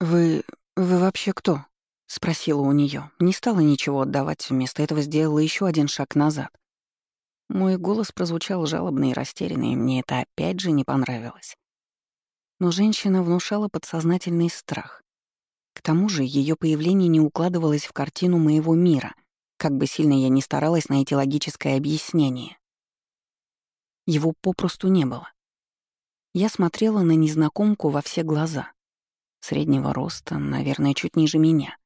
«Вы... вы вообще кто?» — спросила у нее. Не стала ничего отдавать, вместо этого сделала еще один шаг назад. Мой голос прозвучал жалобно и растерянно, и мне это опять же не понравилось. Но женщина внушала подсознательный страх. К тому же ее появление не укладывалось в картину моего мира, как бы сильно я ни старалась найти логическое объяснение. Его попросту не было. Я смотрела на незнакомку во все глаза. Среднего роста, наверное, чуть ниже меня.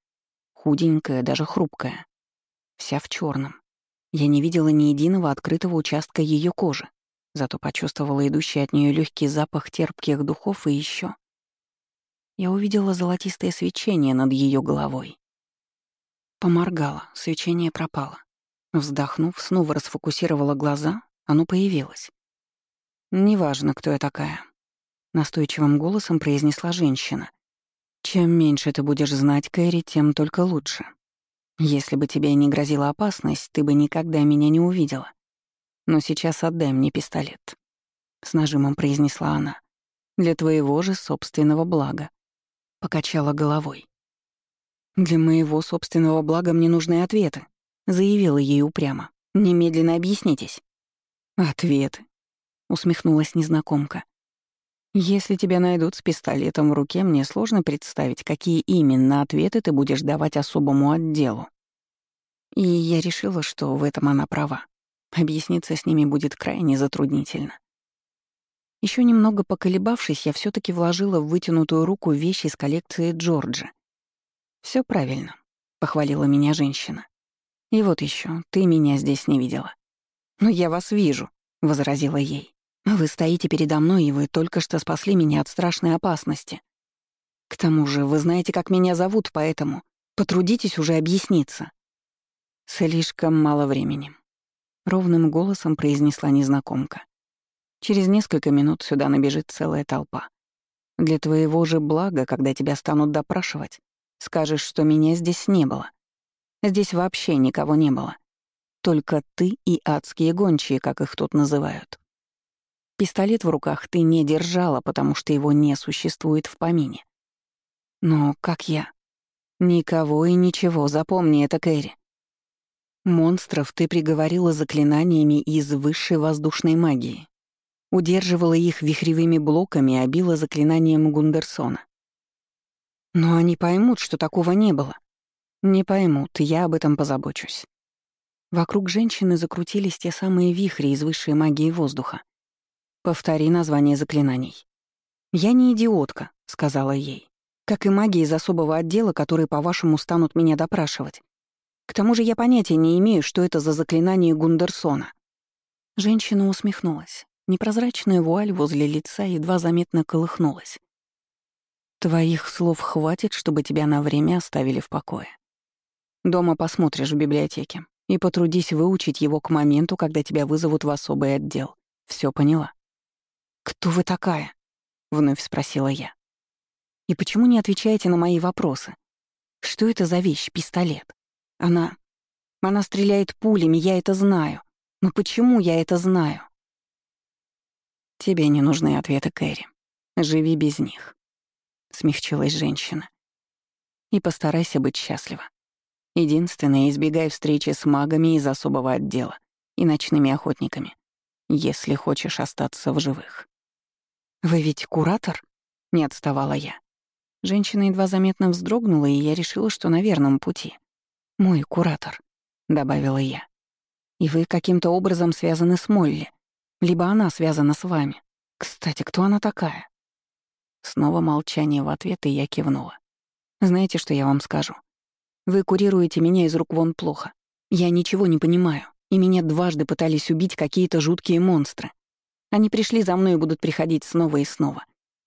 Худенькая, даже хрупкая. Вся в черном. Я не видела ни единого открытого участка ее кожи, зато почувствовала идущий от нее легкий запах терпких духов и еще. Я увидела золотистое свечение над ее головой. Поморгала, свечение пропало. Вздохнув, снова расфокусировала глаза, оно появилось. «Неважно, кто я такая», — настойчивым голосом произнесла женщина. «Чем меньше ты будешь знать, Кэрри, тем только лучше. Если бы тебе не грозила опасность, ты бы никогда меня не увидела. Но сейчас отдай мне пистолет», — с нажимом произнесла она. «Для твоего же собственного блага». Покачала головой. «Для моего собственного блага мне нужны ответы», — заявила ей упрямо. «Немедленно объяснитесь». «Ответы», — усмехнулась незнакомка. «Если тебя найдут с пистолетом в руке, мне сложно представить, какие именно ответы ты будешь давать особому отделу». И я решила, что в этом она права. Объясниться с ними будет крайне затруднительно. Еще немного поколебавшись, я все таки вложила в вытянутую руку вещи из коллекции Джорджа. Все правильно», — похвалила меня женщина. «И вот еще, ты меня здесь не видела». «Но я вас вижу», — возразила ей. Вы стоите передо мной, и вы только что спасли меня от страшной опасности. К тому же вы знаете, как меня зовут, поэтому потрудитесь уже объясниться». «Слишком мало времени», — ровным голосом произнесла незнакомка. «Через несколько минут сюда набежит целая толпа. Для твоего же блага, когда тебя станут допрашивать, скажешь, что меня здесь не было. Здесь вообще никого не было. Только ты и адские гончие, как их тут называют. Пистолет в руках ты не держала, потому что его не существует в помине. Но как я? Никого и ничего, запомни это, Кэрри. Монстров ты приговорила заклинаниями из высшей воздушной магии. Удерживала их вихревыми блоками и обила заклинанием Гундерсона. Но они поймут, что такого не было. Не поймут, я об этом позабочусь. Вокруг женщины закрутились те самые вихри из высшей магии воздуха. Повтори название заклинаний. «Я не идиотка», — сказала ей. «Как и маги из особого отдела, которые, по-вашему, станут меня допрашивать. К тому же я понятия не имею, что это за заклинание Гундерсона». Женщина усмехнулась. Непрозрачная вуаль возле лица едва заметно колыхнулась. «Твоих слов хватит, чтобы тебя на время оставили в покое. Дома посмотришь в библиотеке и потрудись выучить его к моменту, когда тебя вызовут в особый отдел. Все поняла?» «Кто вы такая?» — вновь спросила я. «И почему не отвечаете на мои вопросы? Что это за вещь, пистолет? Она... Она стреляет пулями, я это знаю. Но почему я это знаю?» «Тебе не нужны ответы, Кэрри. Живи без них», — смягчилась женщина. «И постарайся быть счастлива. Единственное, избегай встречи с магами из особого отдела и ночными охотниками, если хочешь остаться в живых». «Вы ведь куратор?» — не отставала я. Женщина едва заметно вздрогнула, и я решила, что на верном пути. «Мой куратор», — добавила я. «И вы каким-то образом связаны с Молли. Либо она связана с вами. Кстати, кто она такая?» Снова молчание в ответ, и я кивнула. «Знаете, что я вам скажу? Вы курируете меня из рук вон плохо. Я ничего не понимаю, и меня дважды пытались убить какие-то жуткие монстры. Они пришли за мной и будут приходить снова и снова.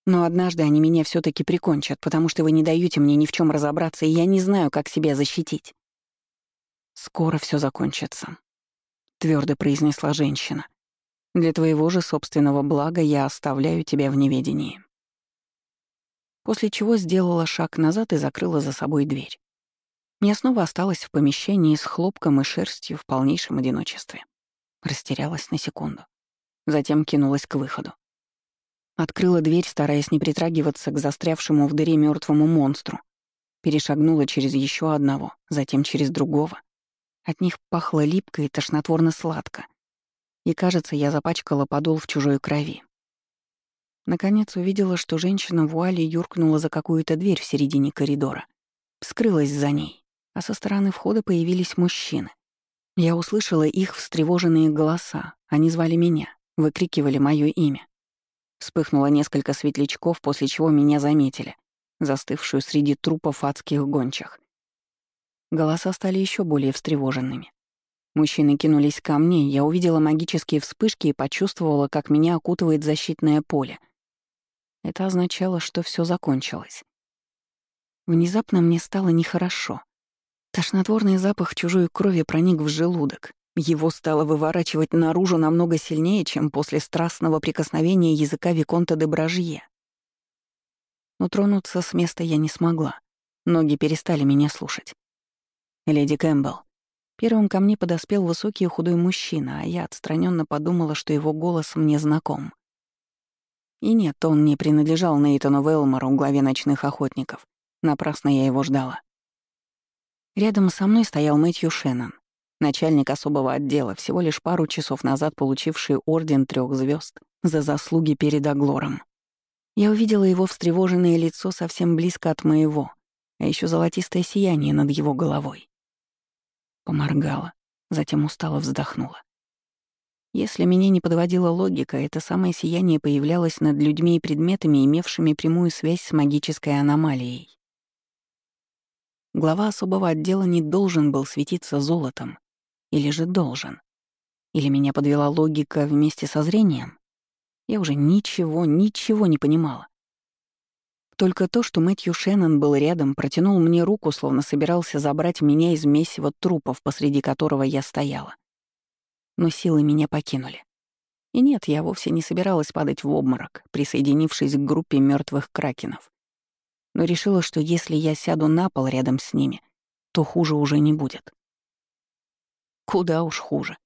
Но однажды они меня все таки прикончат, потому что вы не даете мне ни в чем разобраться, и я не знаю, как себя защитить. Скоро все закончится, твердо произнесла женщина. Для твоего же собственного блага я оставляю тебя в неведении. После чего сделала шаг назад и закрыла за собой дверь. Я снова осталась в помещении с хлопком и шерстью в полнейшем одиночестве. Растерялась на секунду затем кинулась к выходу. Открыла дверь, стараясь не притрагиваться к застрявшему в дыре мертвому монстру. Перешагнула через еще одного, затем через другого. От них пахло липко и тошнотворно-сладко. И, кажется, я запачкала подол в чужой крови. Наконец увидела, что женщина в вуале юркнула за какую-то дверь в середине коридора. Скрылась за ней, а со стороны входа появились мужчины. Я услышала их встревоженные голоса. Они звали меня, выкрикивали мое имя. Вспыхнуло несколько светлячков, после чего меня заметили, застывшую среди трупов адских гончих. Голоса стали еще более встревоженными. Мужчины кинулись ко мне, я увидела магические вспышки и почувствовала, как меня окутывает защитное поле — это означало, что все закончилось. Внезапно мне стало нехорошо. Тошнотворный запах чужой крови проник в желудок. Его стало выворачивать наружу намного сильнее, чем после страстного прикосновения языка Виконта де Бражье. Но тронуться с места я не смогла. Ноги перестали меня слушать. «Леди Кэмпбелл». Первым ко мне подоспел высокий и худой мужчина, а я отстраненно подумала, что его голос мне знаком. И нет, он не принадлежал Нейтану Велмору, главе ночных охотников. Напрасно я его ждала. Рядом со мной стоял Мэтью Шеннон, начальник особого отдела, всего лишь пару часов назад получивший орден трех звезд за заслуги перед Аглором. Я увидела его встревоженное лицо совсем близко от моего, а еще золотистое сияние над его головой. Поморгала, затем устало вздохнула. Если меня не подводила логика, это самое сияние появлялось над людьми и предметами, имевшими прямую связь с магической аномалией. Глава особого отдела не должен был светиться золотом. Или же должен. Или меня подвела логика вместе со зрением? Я уже ничего, ничего не понимала. Только то, что Мэтью Шеннон был рядом, протянул мне руку, словно собирался забрать меня из месива трупов, посреди которого я стояла но силы меня покинули. И нет, я вовсе не собиралась падать в обморок, присоединившись к группе мертвых кракенов. Но решила, что если я сяду на пол рядом с ними, то хуже уже не будет. Куда уж хуже.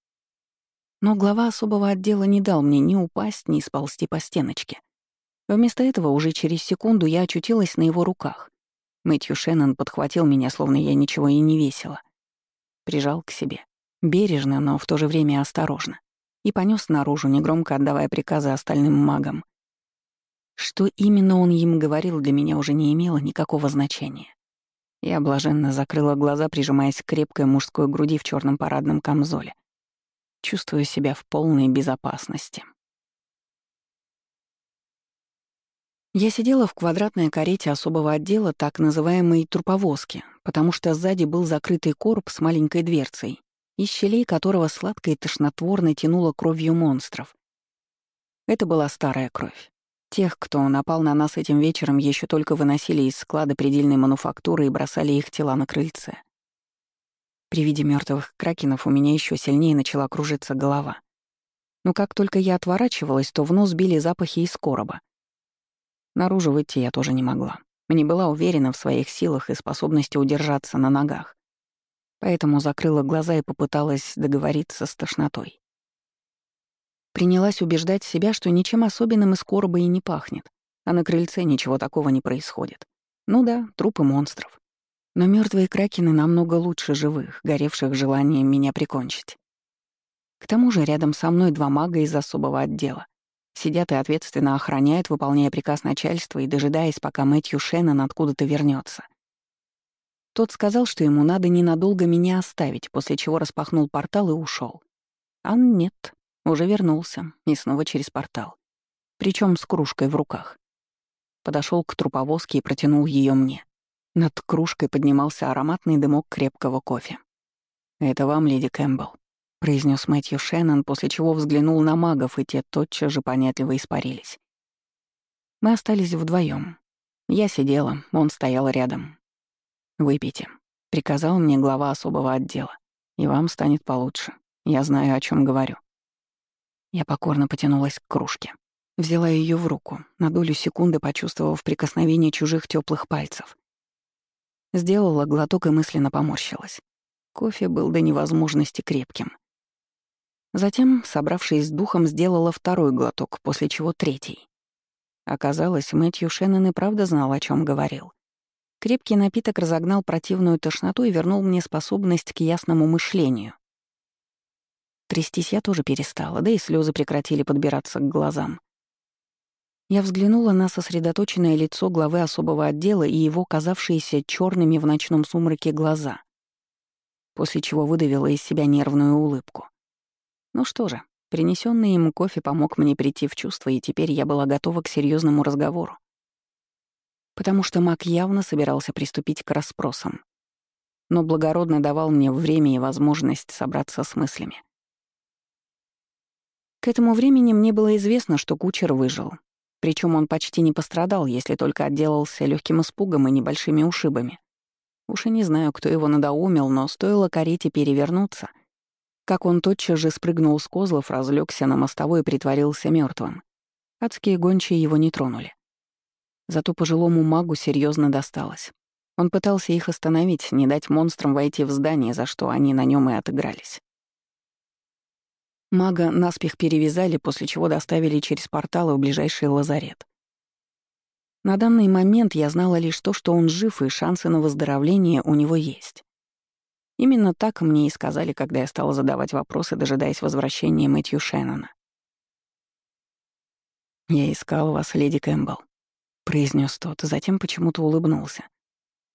Но глава особого отдела не дал мне ни упасть, ни сползти по стеночке. Вместо этого уже через секунду я очутилась на его руках. Мэтью Шеннон подхватил меня, словно я ничего и не весила. Прижал к себе, Бережно, но в то же время осторожно. И понес наружу, негромко отдавая приказы остальным магам. Что именно он им говорил, для меня уже не имело никакого значения. Я блаженно закрыла глаза, прижимаясь к крепкой мужской груди в черном парадном камзоле. Чувствую себя в полной безопасности. Я сидела в квадратной карете особого отдела, так называемой труповозки, потому что сзади был закрытый короб с маленькой дверцей, из щелей которого сладко и тошнотворно тянуло кровью монстров. Это была старая кровь. Тех, кто напал на нас этим вечером, еще только выносили из склада предельной мануфактуры и бросали их тела на крыльце. При виде мертвых кракенов у меня еще сильнее начала кружиться голова. Но как только я отворачивалась, то в нос били запахи из короба. Наружу выйти я тоже не могла. Не была уверена в своих силах и способности удержаться на ногах поэтому закрыла глаза и попыталась договориться с тошнотой. Принялась убеждать себя, что ничем особенным из короба и не пахнет, а на крыльце ничего такого не происходит. Ну да, трупы монстров. Но мертвые кракены намного лучше живых, горевших желанием меня прикончить. К тому же рядом со мной два мага из особого отдела. Сидят и ответственно охраняют, выполняя приказ начальства и дожидаясь, пока Мэтью Шеннон откуда-то вернется. Тот сказал, что ему надо ненадолго меня оставить, после чего распахнул портал и ушел. А нет, уже вернулся, и снова через портал. Причем с кружкой в руках. Подошел к труповозке и протянул ее мне. Над кружкой поднимался ароматный дымок крепкого кофе. «Это вам, леди Кэмпбелл», — произнес Мэтью Шеннон, после чего взглянул на магов, и те тотчас же понятливо испарились. Мы остались вдвоем. Я сидела, он стоял рядом, «Выпейте», — приказал мне глава особого отдела. «И вам станет получше. Я знаю, о чем говорю». Я покорно потянулась к кружке. Взяла ее в руку, на долю секунды почувствовав прикосновение чужих теплых пальцев. Сделала глоток и мысленно поморщилась. Кофе был до невозможности крепким. Затем, собравшись с духом, сделала второй глоток, после чего третий. Оказалось, Мэтью Шеннон и правда знал, о чем говорил. Крепкий напиток разогнал противную тошноту и вернул мне способность к ясному мышлению. Трястись я тоже перестала, да и слезы прекратили подбираться к глазам. Я взглянула на сосредоточенное лицо главы особого отдела и его казавшиеся черными в ночном сумраке глаза, после чего выдавила из себя нервную улыбку. Ну что же, принесенный ему кофе помог мне прийти в чувство, и теперь я была готова к серьезному разговору. Потому что Мак явно собирался приступить к расспросам, но благородно давал мне время и возможность собраться с мыслями. К этому времени мне было известно, что кучер выжил, причем он почти не пострадал, если только отделался легким испугом и небольшими ушибами. Уж и не знаю, кто его надоумил, но стоило карете перевернуться, как он тотчас же спрыгнул с козлов, разлегся на мостовой и притворился мертвым. Адские гончие его не тронули. Зато пожилому магу серьезно досталось. Он пытался их остановить, не дать монстрам войти в здание, за что они на нем и отыгрались. Мага наспех перевязали, после чего доставили через порталы в ближайший лазарет. На данный момент я знала лишь то, что он жив, и шансы на выздоровление у него есть. Именно так мне и сказали, когда я стала задавать вопросы, дожидаясь возвращения Мэтью Шеннона. «Я искал вас, леди Кэмпбелл», — произнес тот, затем почему-то улыбнулся.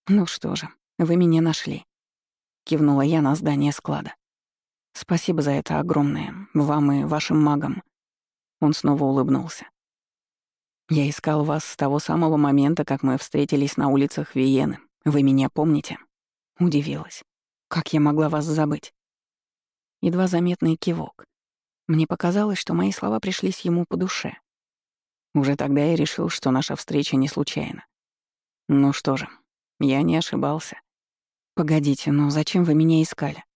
«Ну что же, вы меня нашли», — кивнула я на здание склада. Спасибо за это огромное, вам и вашим магам. Он снова улыбнулся. Я искал вас с того самого момента, как мы встретились на улицах Виены. Вы меня помните? Удивилась. Как я могла вас забыть? Едва заметный кивок. Мне показалось, что мои слова пришлись ему по душе. Уже тогда я решил, что наша встреча не случайна. Ну что же, я не ошибался. Погодите, но зачем вы меня искали? —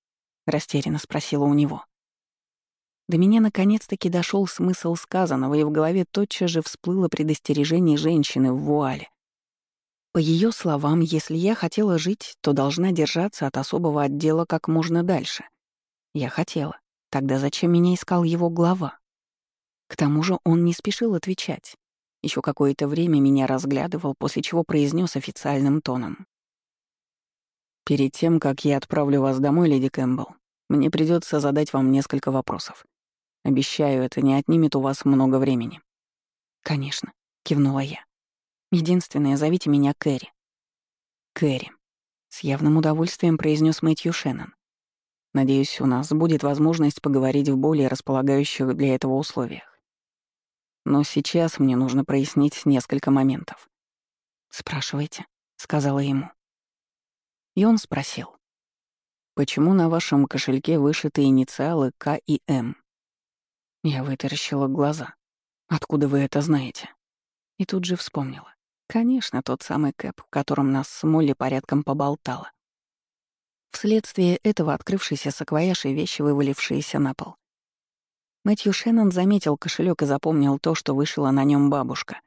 растерянно спросила у него. До меня наконец-таки дошел смысл сказанного, и в голове тотчас же всплыло предостережение женщины в вуале. По ее словам, если я хотела жить, то должна держаться от особого отдела как можно дальше. Я хотела. Тогда зачем меня искал его глава? К тому же он не спешил отвечать. Еще какое-то время меня разглядывал, после чего произнес официальным тоном. Перед тем, как я отправлю вас домой, леди Кэмпбелл, мне придется задать вам несколько вопросов. Обещаю, это не отнимет у вас много времени. Конечно, кивнула я. Единственное, зовите меня Кэрри. Кэрри. С явным удовольствием произнес Мэтью Шеннон. Надеюсь, у нас будет возможность поговорить в более располагающих для этого условиях. Но сейчас мне нужно прояснить несколько моментов. «Спрашивайте», — сказала ему. И он спросил. «Почему на вашем кошельке вышиты инициалы К и М?» Я вытаращила глаза. «Откуда вы это знаете?» И тут же вспомнила. Конечно, тот самый Кэп, в котором нас с Молли порядком поболтала. Вследствие этого открывшийся саквояж и вещи, вывалившиеся на пол. Мэтью Шеннон заметил кошелек и запомнил то, что вышила на нем бабушка.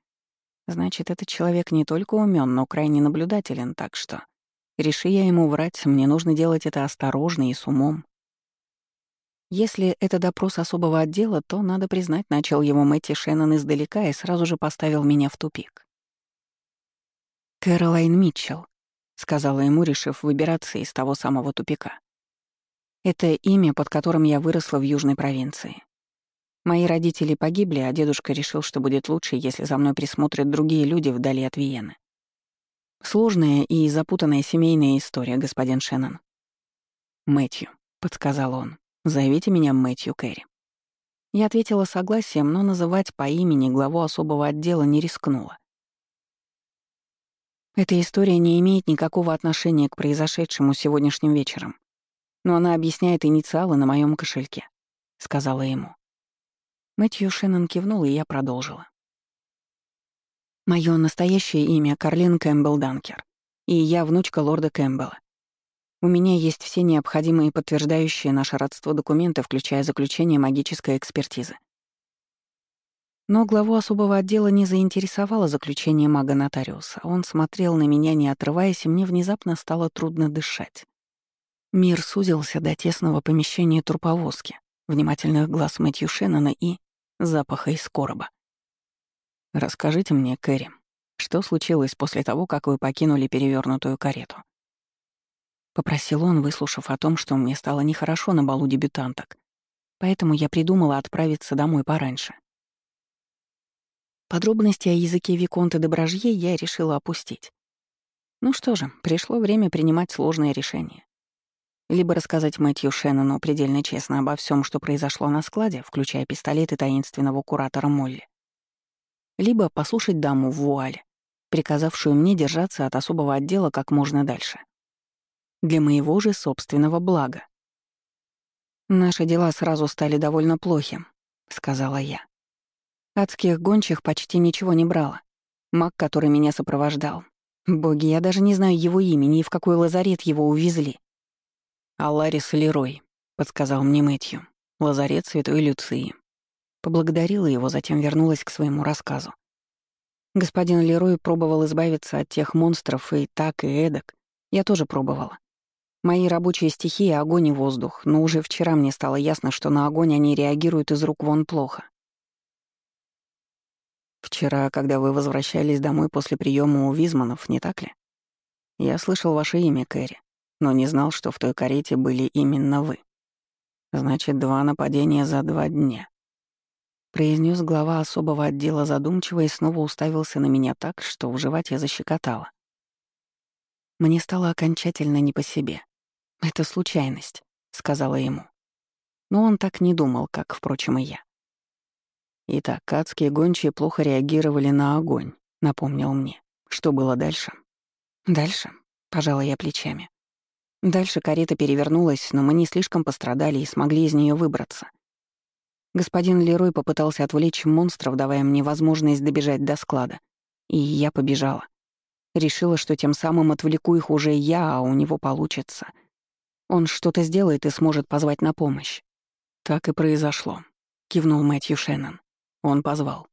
Значит, этот человек не только умен, но крайне наблюдателен, так что... Реши я ему врать, мне нужно делать это осторожно и с умом. Если это допрос особого отдела, то, надо признать, начал его Мэтти Шеннон издалека и сразу же поставил меня в тупик. «Кэролайн Митчелл», — сказала ему, решив выбираться из того самого тупика. «Это имя, под которым я выросла в южной провинции. Мои родители погибли, а дедушка решил, что будет лучше, если за мной присмотрят другие люди вдали от Виены. Сложная и запутанная семейная история, господин Шеннон. Мэтью, подсказал он. Зовите меня Мэтью Кэрри. Я ответила согласием, но называть по имени главу особого отдела не рискнула. Эта история не имеет никакого отношения к произошедшему сегодняшним вечером, но она объясняет инициалы на моем кошельке, сказала ему. Мэтью Шеннон кивнул, и я продолжила. Мое настоящее имя — Карлин Кэмпбелл Данкер, и я внучка лорда Кэмпбелла. У меня есть все необходимые подтверждающие наше родство документы, включая заключение магической экспертизы. Но главу особого отдела не заинтересовало заключение мага-нотариуса. Он смотрел на меня, не отрываясь, и мне внезапно стало трудно дышать. Мир сузился до тесного помещения труповозки, внимательных глаз Мэтью Шеннона и запаха из короба. «Расскажите мне, Кэрри, что случилось после того, как вы покинули перевернутую карету?» Попросил он, выслушав о том, что мне стало нехорошо на балу дебютанток, поэтому я придумала отправиться домой пораньше. Подробности о языке Виконта де Бражье я решила опустить. Ну что же, пришло время принимать сложные решения. Либо рассказать Мэтью Шеннону предельно честно обо всем, что произошло на складе, включая пистолет и таинственного куратора Молли. Либо послушать даму в вуале, приказавшую мне держаться от особого отдела как можно дальше. Для моего же собственного блага. «Наши дела сразу стали довольно плохи», — сказала я. Адских гончих почти ничего не брала. Маг, который меня сопровождал. Боги, я даже не знаю его имени и в какой лазарет его увезли. «Аларис Лерой», — подсказал мне Мэтью. «Лазарет Святой Люции». Поблагодарила его, затем вернулась к своему рассказу. Господин Лерой пробовал избавиться от тех монстров и так, и эдак. Я тоже пробовала. Мои рабочие стихии — огонь и воздух, но уже вчера мне стало ясно, что на огонь они реагируют из рук вон плохо. Вчера, когда вы возвращались домой после приема у Визманов, не так ли? Я слышал ваше имя, Кэрри но не знал, что в той карете были именно вы. Значит, два нападения за два дня. Произнес глава особого отдела задумчиво и снова уставился на меня так, что в животе защекотало. Мне стало окончательно не по себе. «Это случайность», — сказала ему. Но он так не думал, как, впрочем, и я. «Итак, адские гончие плохо реагировали на огонь», — напомнил мне. Что было дальше? «Дальше?» — пожала я плечами. Дальше карета перевернулась, но мы не слишком пострадали и смогли из нее выбраться. Господин Лерой попытался отвлечь монстров, давая мне возможность добежать до склада. И я побежала. Решила, что тем самым отвлеку их уже я, а у него получится. Он что-то сделает и сможет позвать на помощь. Так и произошло, кивнул Мэтью Шеннон. Он позвал.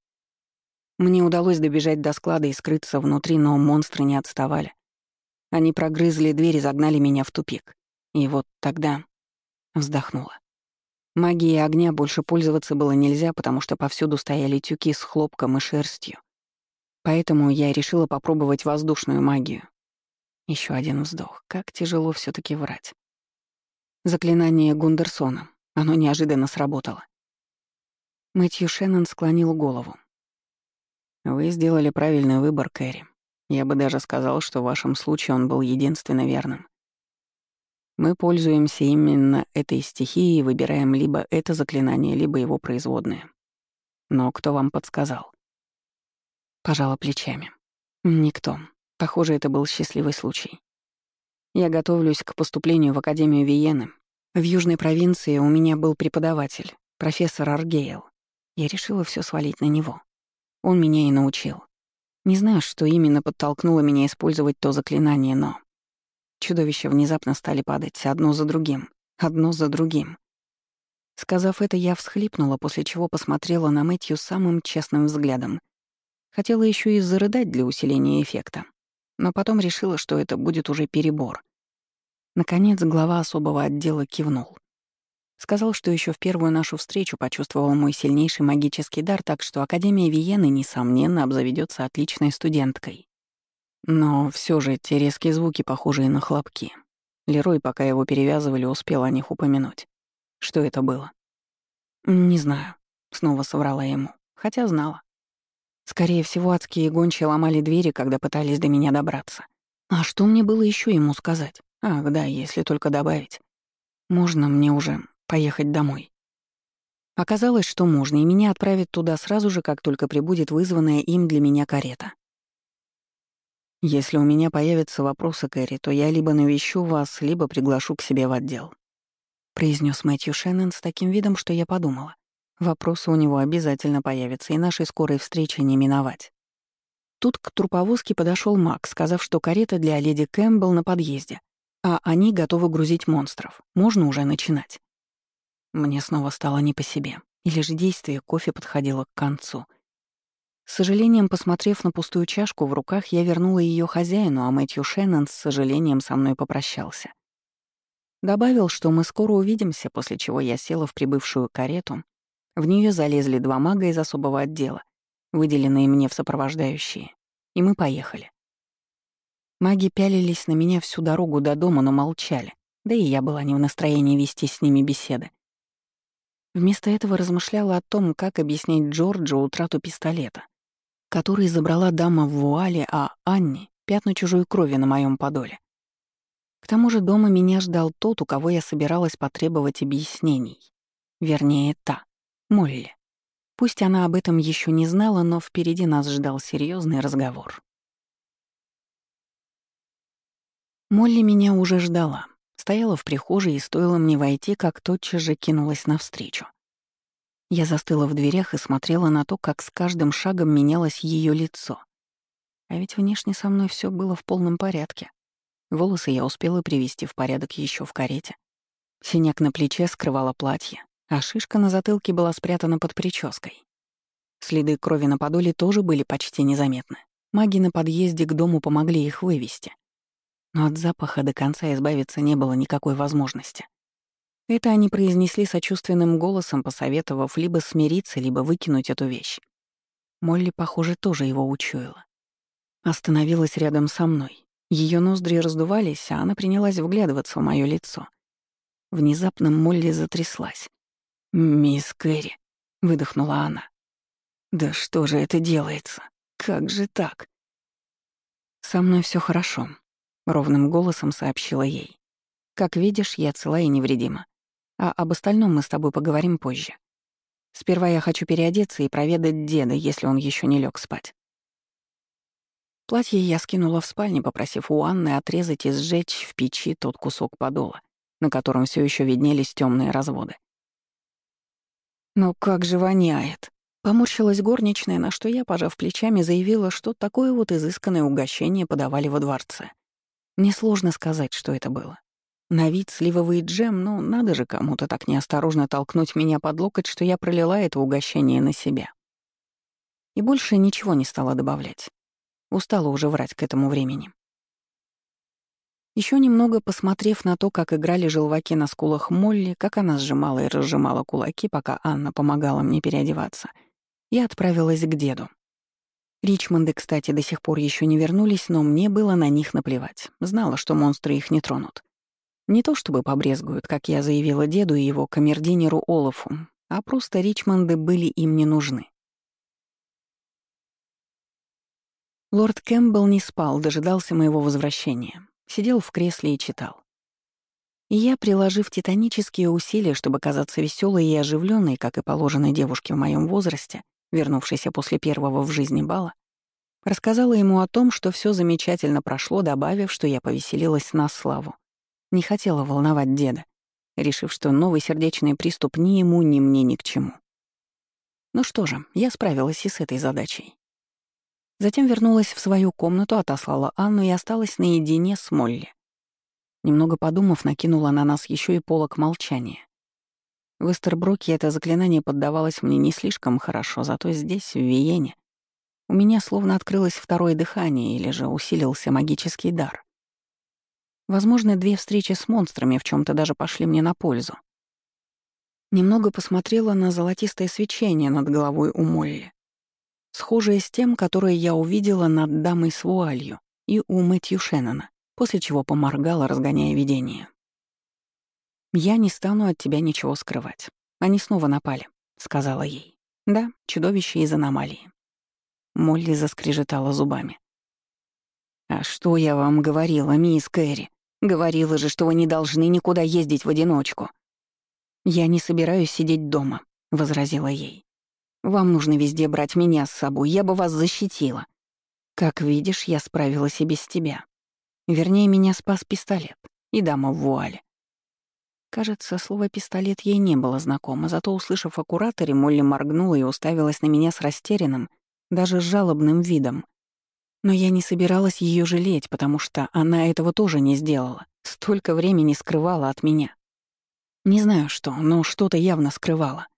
Мне удалось добежать до склада и скрыться внутри, но монстры не отставали. Они прогрызли дверь и загнали меня в тупик. И вот тогда... Вздохнула. Магией огня больше пользоваться было нельзя, потому что повсюду стояли тюки с хлопком и шерстью. Поэтому я решила попробовать воздушную магию. Еще один вздох. Как тяжело все таки врать. Заклинание Гундерсона. Оно неожиданно сработало. Мэтью Шеннон склонил голову. «Вы сделали правильный выбор, Кэрри. Я бы даже сказал, что в вашем случае он был единственно верным. Мы пользуемся именно этой стихией и выбираем либо это заклинание, либо его производное. Но кто вам подсказал? Пожала плечами. Никто. Похоже, это был счастливый случай. Я готовлюсь к поступлению в Академию Виены. В южной провинции у меня был преподаватель, профессор Аргейл. Я решила все свалить на него. Он меня и научил. Не знаю, что именно подтолкнуло меня использовать то заклинание, но... Чудовища внезапно стали падать одно за другим, одно за другим. Сказав это, я всхлипнула, после чего посмотрела на Мэтью самым честным взглядом. Хотела еще и зарыдать для усиления эффекта, но потом решила, что это будет уже перебор. Наконец, глава особого отдела кивнул. Сказал, что еще в первую нашу встречу почувствовал мой сильнейший магический дар, так что Академия Виены, несомненно, обзаведется отличной студенткой. Но все же те резкие звуки, похожие на хлопки. Лерой, пока его перевязывали, успел о них упомянуть. Что это было? «Не знаю», — снова соврала ему, хотя знала. Скорее всего, адские гончие ломали двери, когда пытались до меня добраться. А что мне было еще ему сказать? Ах, да, если только добавить. Можно мне уже поехать домой. Оказалось, что можно, и меня отправят туда сразу же, как только прибудет вызванная им для меня карета. Если у меня появятся вопросы, Кэрри, то я либо навещу вас, либо приглашу к себе в отдел. Произнес Мэтью Шеннон с таким видом, что я подумала. Вопросы у него обязательно появятся, и нашей скорой встречи не миновать. Тут к труповозке подошел Мак, сказав, что карета для леди Кэмпбелл на подъезде, а они готовы грузить монстров. Можно уже начинать. Мне снова стало не по себе. Или же действие кофе подходило к концу. С сожалением, посмотрев на пустую чашку в руках, я вернула ее хозяину, а Мэтью Шеннон с сожалением со мной попрощался. Добавил, что мы скоро увидимся, после чего я села в прибывшую карету. В нее залезли два мага из особого отдела, выделенные мне в сопровождающие, и мы поехали. Маги пялились на меня всю дорогу до дома, но молчали, да и я была не в настроении вести с ними беседы. Вместо этого размышляла о том, как объяснить Джорджу утрату пистолета, который забрала дама в вуале, а Анне — пятна чужой крови на моем подоле. К тому же дома меня ждал тот, у кого я собиралась потребовать объяснений. Вернее, та, Молли. Пусть она об этом еще не знала, но впереди нас ждал серьезный разговор. Молли меня уже ждала. Стояла в прихожей, и стоило мне войти, как тотчас же кинулась навстречу. Я застыла в дверях и смотрела на то, как с каждым шагом менялось ее лицо. А ведь внешне со мной все было в полном порядке. Волосы я успела привести в порядок еще в карете. Синяк на плече скрывала платье, а шишка на затылке была спрятана под прической. Следы крови на подоле тоже были почти незаметны. Маги на подъезде к дому помогли их вывести. Но от запаха до конца избавиться не было никакой возможности. Это они произнесли сочувственным голосом, посоветовав либо смириться, либо выкинуть эту вещь. Молли, похоже, тоже его учуяла. Остановилась рядом со мной. Ее ноздри раздувались, а она принялась вглядываться в мое лицо. Внезапно Молли затряслась. «Мисс Кэрри», — выдохнула она. «Да что же это делается? Как же так?» «Со мной все хорошо», — ровным голосом сообщила ей. «Как видишь, я цела и невредима. А об остальном мы с тобой поговорим позже. Сперва я хочу переодеться и проведать деда, если он еще не лег спать». Платье я скинула в спальне, попросив у Анны отрезать и сжечь в печи тот кусок подола, на котором все еще виднелись темные разводы. «Но как же воняет!» Поморщилась горничная, на что я, пожав плечами, заявила, что такое вот изысканное угощение подавали во дворце. Несложно сказать, что это было. На вид сливовый джем, но надо же кому-то так неосторожно толкнуть меня под локоть, что я пролила это угощение на себя. И больше ничего не стала добавлять. Устала уже врать к этому времени. Еще немного посмотрев на то, как играли желваки на скулах Молли, как она сжимала и разжимала кулаки, пока Анна помогала мне переодеваться, я отправилась к деду. Ричмонды, кстати, до сих пор еще не вернулись, но мне было на них наплевать. Знала, что монстры их не тронут. Не то чтобы побрезгуют, как я заявила деду и его камердинеру Олафу, а просто Ричмонды были им не нужны. Лорд Кэмпбелл не спал, дожидался моего возвращения. Сидел в кресле и читал. И я, приложив титанические усилия, чтобы казаться веселой и оживленной, как и положено девушке в моем возрасте, вернувшейся после первого в жизни бала, рассказала ему о том, что все замечательно прошло, добавив, что я повеселилась на славу. Не хотела волновать деда, решив, что новый сердечный приступ ни ему, ни мне ни к чему. Ну что же, я справилась и с этой задачей. Затем вернулась в свою комнату, отослала Анну и осталась наедине с Молли. Немного подумав, накинула на нас еще и полок молчания. В Эстерброке это заклинание поддавалось мне не слишком хорошо, зато здесь, в Виене, у меня словно открылось второе дыхание или же усилился магический дар. Возможно, две встречи с монстрами в чем то даже пошли мне на пользу. Немного посмотрела на золотистое свечение над головой у Молли, схожее с тем, которое я увидела над дамой с вуалью и у Мэтью Шеннона, после чего поморгала, разгоняя видение. «Я не стану от тебя ничего скрывать. Они снова напали», — сказала ей. «Да, чудовище из аномалии». Молли заскрежетала зубами. «А что я вам говорила, мисс Кэрри? Говорила же, что вы не должны никуда ездить в одиночку». «Я не собираюсь сидеть дома», — возразила ей. «Вам нужно везде брать меня с собой, я бы вас защитила. Как видишь, я справилась и без тебя. Вернее, меня спас пистолет и дама в вуале. Кажется, слово «пистолет» ей не было знакомо, зато, услышав о кураторе, Молли моргнула и уставилась на меня с растерянным, даже жалобным видом. Но я не собиралась ее жалеть, потому что она этого тоже не сделала. Столько времени скрывала от меня. Не знаю что, но что-то явно скрывала.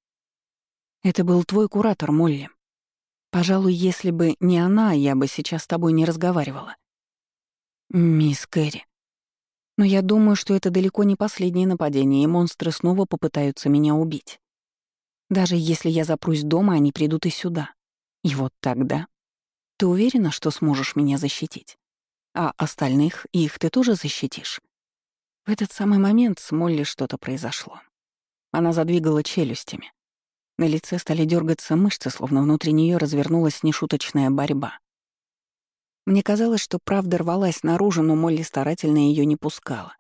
Это был твой куратор, Молли. Пожалуй, если бы не она, я бы сейчас с тобой не разговаривала. Мисс Кэрри, но я думаю, что это далеко не последнее нападение, и монстры снова попытаются меня убить. Даже если я запрусь дома, они придут и сюда. И вот тогда ты уверена, что сможешь меня защитить? А остальных, их ты тоже защитишь? В этот самый момент с Молли что-то произошло. Она задвигала челюстями. На лице стали дергаться мышцы, словно внутри нее развернулась нешуточная борьба. Мне казалось, что правда рвалась наружу, но Молли старательно ее не пускала.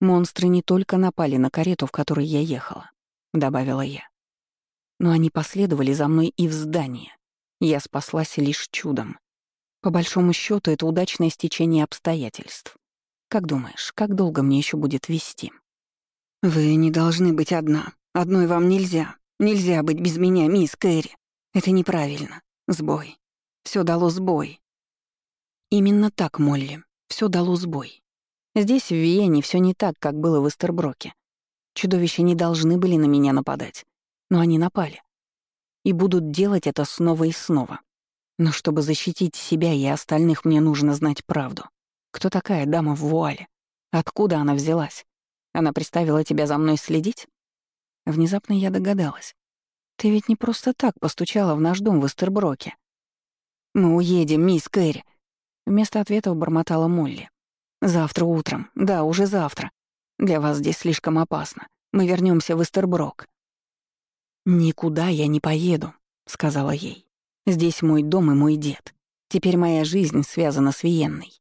«Монстры не только напали на карету, в которой я ехала», — добавила я. «Но они последовали за мной и в здание. Я спаслась лишь чудом. По большому счету, это удачное стечение обстоятельств. Как думаешь, как долго мне еще будет вести? «Вы не должны быть одна. Одной вам нельзя. Нельзя быть без меня, мисс Кэрри. Это неправильно. Сбой. Все дало сбой». Именно так, Молли. Все дало сбой. Здесь, в Виене, все не так, как было в Эстерброке. Чудовища не должны были на меня нападать. Но они напали. И будут делать это снова и снова. Но чтобы защитить себя и остальных, мне нужно знать правду. Кто такая дама в вуале? Откуда она взялась? Она приставила тебя за мной следить? Внезапно я догадалась. Ты ведь не просто так постучала в наш дом в Эстерброке. Мы уедем, мисс Кэрри. Вместо ответа бормотала Молли. Завтра утром. Да, уже завтра. Для вас здесь слишком опасно. Мы вернемся в Эстерброк. Никуда я не поеду, сказала ей. Здесь мой дом и мой дед. Теперь моя жизнь связана с Виенной.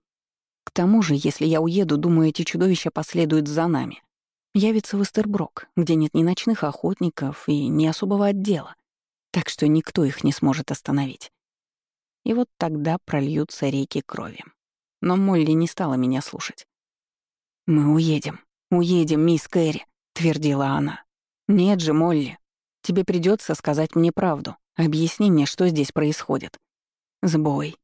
К тому же, если я уеду, думаю, эти чудовища последуют за нами. Явится в Эстерброк, где нет ни ночных охотников и ни особого отдела, так что никто их не сможет остановить. И вот тогда прольются реки крови. Но Молли не стала меня слушать. «Мы уедем, уедем, мисс Кэрри», — твердила она. «Нет же, Молли, тебе придется сказать мне правду. Объясни мне, что здесь происходит». «Сбой.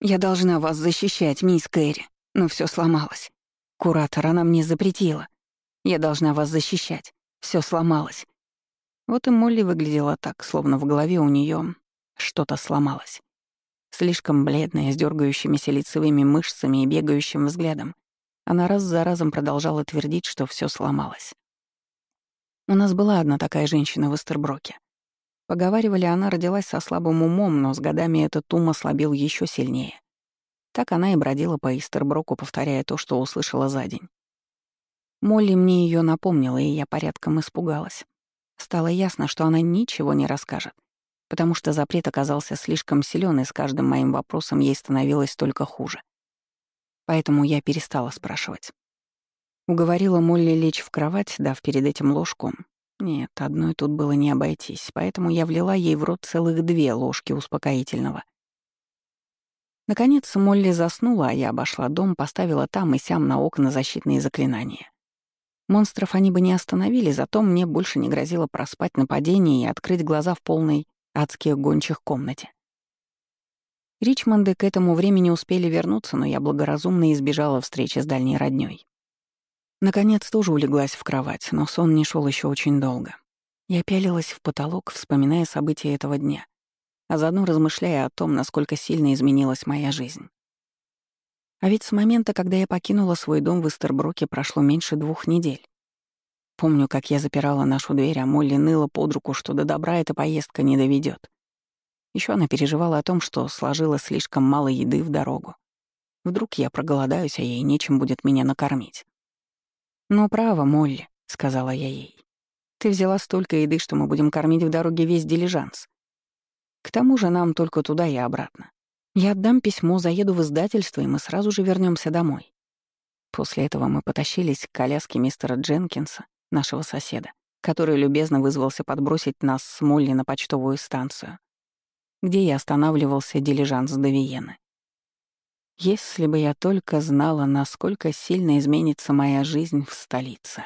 Я должна вас защищать, мисс Кэрри но все сломалось. Куратор, она мне запретила. Я должна вас защищать. Все сломалось. Вот и Молли выглядела так, словно в голове у нее что-то сломалось. Слишком бледная, с дергающимися лицевыми мышцами и бегающим взглядом, она раз за разом продолжала твердить, что все сломалось. У нас была одна такая женщина в Эстерброке. Поговаривали, она родилась со слабым умом, но с годами этот ум ослабил еще сильнее. Так она и бродила по Истерброку, повторяя то, что услышала за день. Молли мне ее напомнила, и я порядком испугалась. Стало ясно, что она ничего не расскажет, потому что запрет оказался слишком силен, и с каждым моим вопросом ей становилось только хуже. Поэтому я перестала спрашивать. Уговорила Молли лечь в кровать, дав перед этим ложку. Нет, одной тут было не обойтись, поэтому я влила ей в рот целых две ложки успокоительного — Наконец Молли заснула, а я обошла дом, поставила там и сям на окна защитные заклинания. Монстров они бы не остановили, зато мне больше не грозило проспать нападение и открыть глаза в полной адских гончих комнате. Ричмонды к этому времени успели вернуться, но я благоразумно избежала встречи с дальней роднёй. Наконец тоже улеглась в кровать, но сон не шел еще очень долго. Я пялилась в потолок, вспоминая события этого дня — а заодно размышляя о том, насколько сильно изменилась моя жизнь. А ведь с момента, когда я покинула свой дом в Истерброке, прошло меньше двух недель. Помню, как я запирала нашу дверь, а Молли ныла под руку, что до добра эта поездка не доведет. Еще она переживала о том, что сложила слишком мало еды в дорогу. Вдруг я проголодаюсь, а ей нечем будет меня накормить. «Ну, право, Молли», — сказала я ей. «Ты взяла столько еды, что мы будем кормить в дороге весь дилижанс. К тому же нам только туда и обратно. Я отдам письмо, заеду в издательство, и мы сразу же вернемся домой. После этого мы потащились к коляске мистера Дженкинса, нашего соседа, который любезно вызвался подбросить нас с Молли на почтовую станцию, где и останавливался дилижанс до Виены. Если бы я только знала, насколько сильно изменится моя жизнь в столице.